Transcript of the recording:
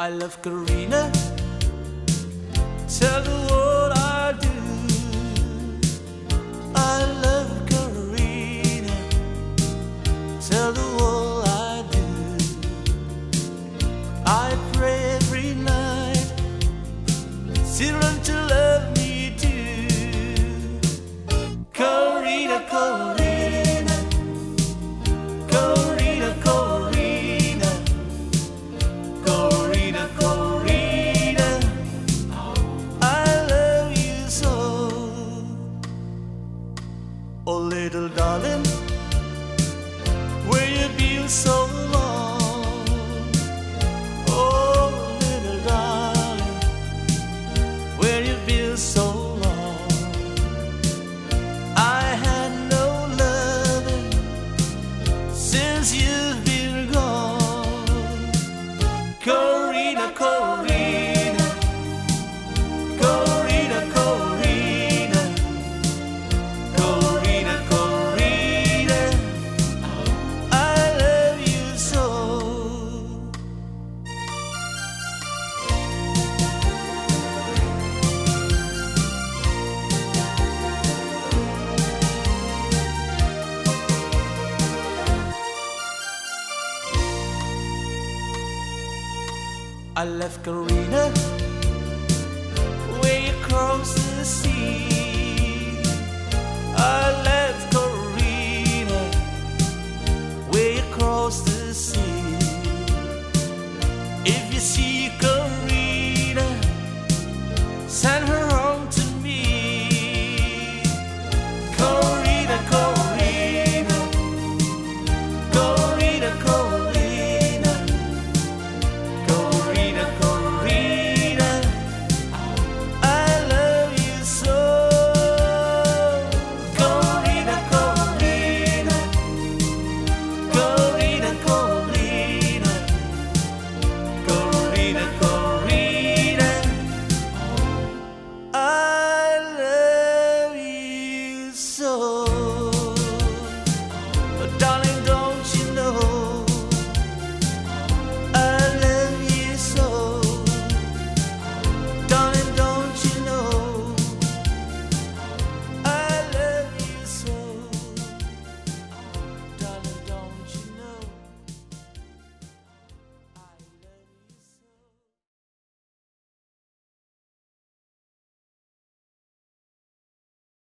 I love Karina. little darling? Will you be so I left Karina way across the sea. I left Karina way across the sea. If you see